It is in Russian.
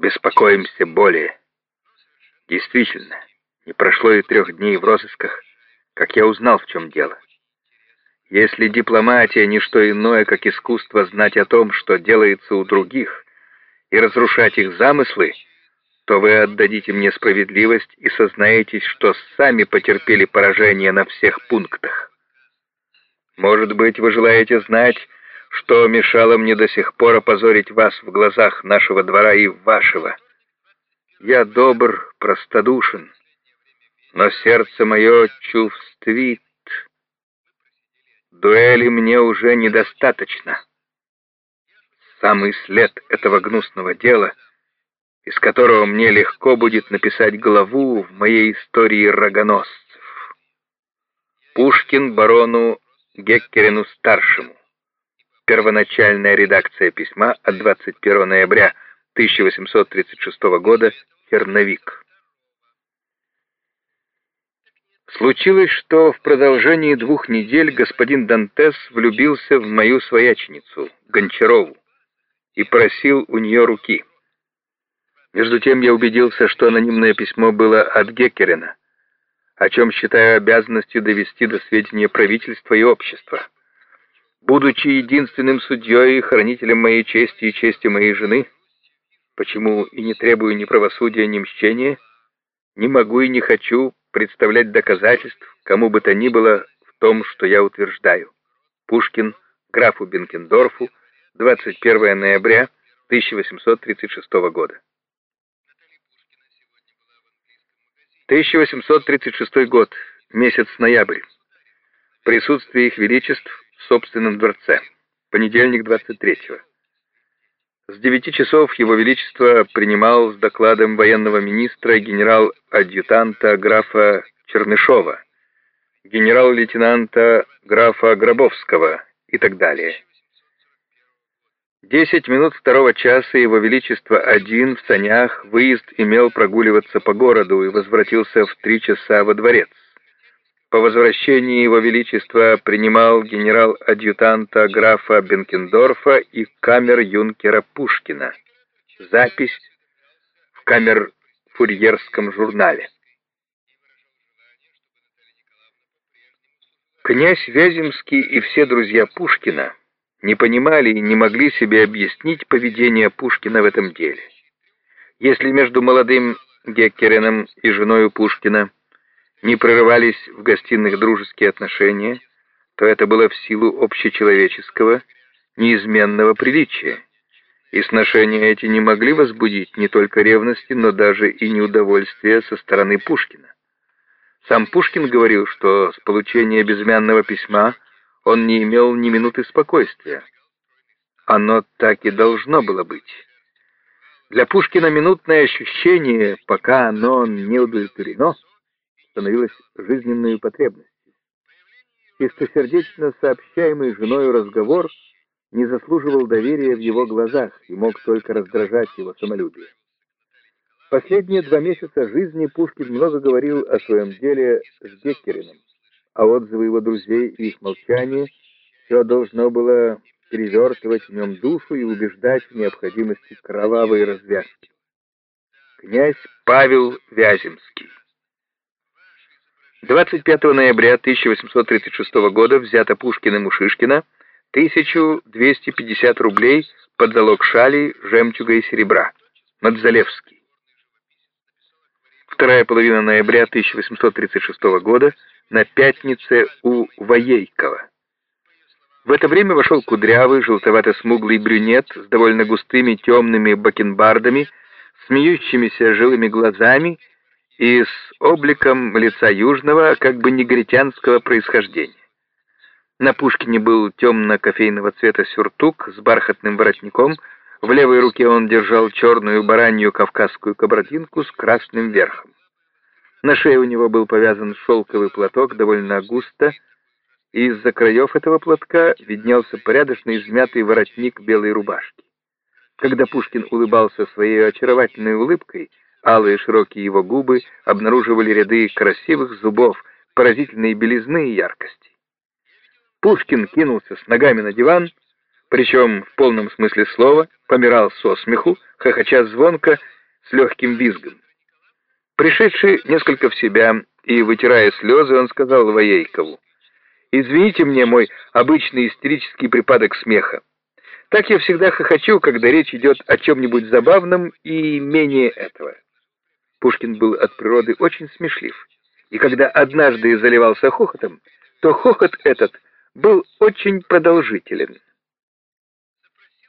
беспокоимся более. Действительно, не прошло и трех дней в розысках, как я узнал, в чем дело. Если дипломатия — не что иное, как искусство знать о том, что делается у других, и разрушать их замыслы, то вы отдадите мне справедливость и сознаетесь, что сами потерпели поражение на всех пунктах. Может быть, вы желаете знать, что мешало мне до сих пор опозорить вас в глазах нашего двора и вашего. Я добр, простодушен, но сердце мое чувствит. Дуэли мне уже недостаточно. Самый след этого гнусного дела, из которого мне легко будет написать главу в моей истории рогоносцев. Пушкин барону Геккерину-старшему. Первоначальная редакция письма от 21 ноября 1836 года, Черновик. Случилось, что в продолжении двух недель господин Дантес влюбился в мою свояченицу, Гончарову, и просил у нее руки. Между тем я убедился, что анонимное письмо было от Геккерина, о чем считаю обязанностью довести до сведения правительства и общества. Будучи единственным судьей и хранителем моей чести и чести моей жены, почему и не требую ни правосудия, ни мщения, не могу и не хочу представлять доказательств кому бы то ни было в том, что я утверждаю. Пушкин, графу Бенкендорфу, 21 ноября 1836 года. 1836 год, месяц ноябрь. Присутствие их величеств в собственном дворце. Понедельник 23-го. С 9 часов Его Величество принимал с докладом военного министра генерал-адъютанта графа Чернышова, генерал-лейтенанта графа Гробовского и так далее. Десять минут второго часа Его Величество один в санях выезд имел прогуливаться по городу и возвратился в три часа во дворец. По возвращении Его Величества принимал генерал-адъютанта графа Бенкендорфа и камер-юнкера Пушкина. Запись в камер-фурьерском журнале. Князь Вяземский и все друзья Пушкина не понимали и не могли себе объяснить поведение Пушкина в этом деле. Если между молодым Геккереном и женой Пушкина не прерывались в гостиных дружеские отношения, то это было в силу общечеловеческого, неизменного приличия. И сношения эти не могли возбудить не только ревности, но даже и неудовольствия со стороны Пушкина. Сам Пушкин говорил, что с получения безымянного письма он не имел ни минуты спокойствия. Оно так и должно было быть. Для Пушкина минутное ощущение, пока оно не удовлетворено, становилось жизненной потребностью. Чистосердечно сообщаемый женой разговор не заслуживал доверия в его глазах и мог только раздражать его самолюбие. Последние два месяца жизни Пушкин много говорил о своем деле с Геккериным, а отзывы его друзей и их молчание все должно было перевертывать в нем душу и убеждать в необходимости кровавой развязки. Князь Павел Вяземский 25 ноября 1836 года взято Пушкиным у Шишкина 1250 рублей под залог шали, жемчуга и серебра. Мадзалевский. Вторая половина ноября 1836 года на пятнице у Воейкова. В это время вошел кудрявый, желтовато-смуглый брюнет с довольно густыми темными бакенбардами, смеющимися жилыми глазами и с обликом лица южного, как бы негритянского происхождения. На Пушкине был темно-кофейного цвета сюртук с бархатным воротником, в левой руке он держал черную баранью кавказскую кабардинку с красным верхом. На шее у него был повязан шелковый платок довольно густо, и из-за краев этого платка виднелся порядочно измятый воротник белой рубашки. Когда Пушкин улыбался своей очаровательной улыбкой, Алые широкие его губы обнаруживали ряды красивых зубов, поразительной белизны и яркости. Пушкин кинулся с ногами на диван, причем в полном смысле слова помирал со смеху, хохоча звонко, с легким визгом. Пришедший несколько в себя и вытирая слезы, он сказал Воейкову, «Извините мне мой обычный истерический припадок смеха. Так я всегда хохочу, когда речь идет о чем-нибудь забавном и менее этого». Пушкин был от природы очень смешлив, и когда однажды заливался хохотом, то хохот этот был очень продолжителен.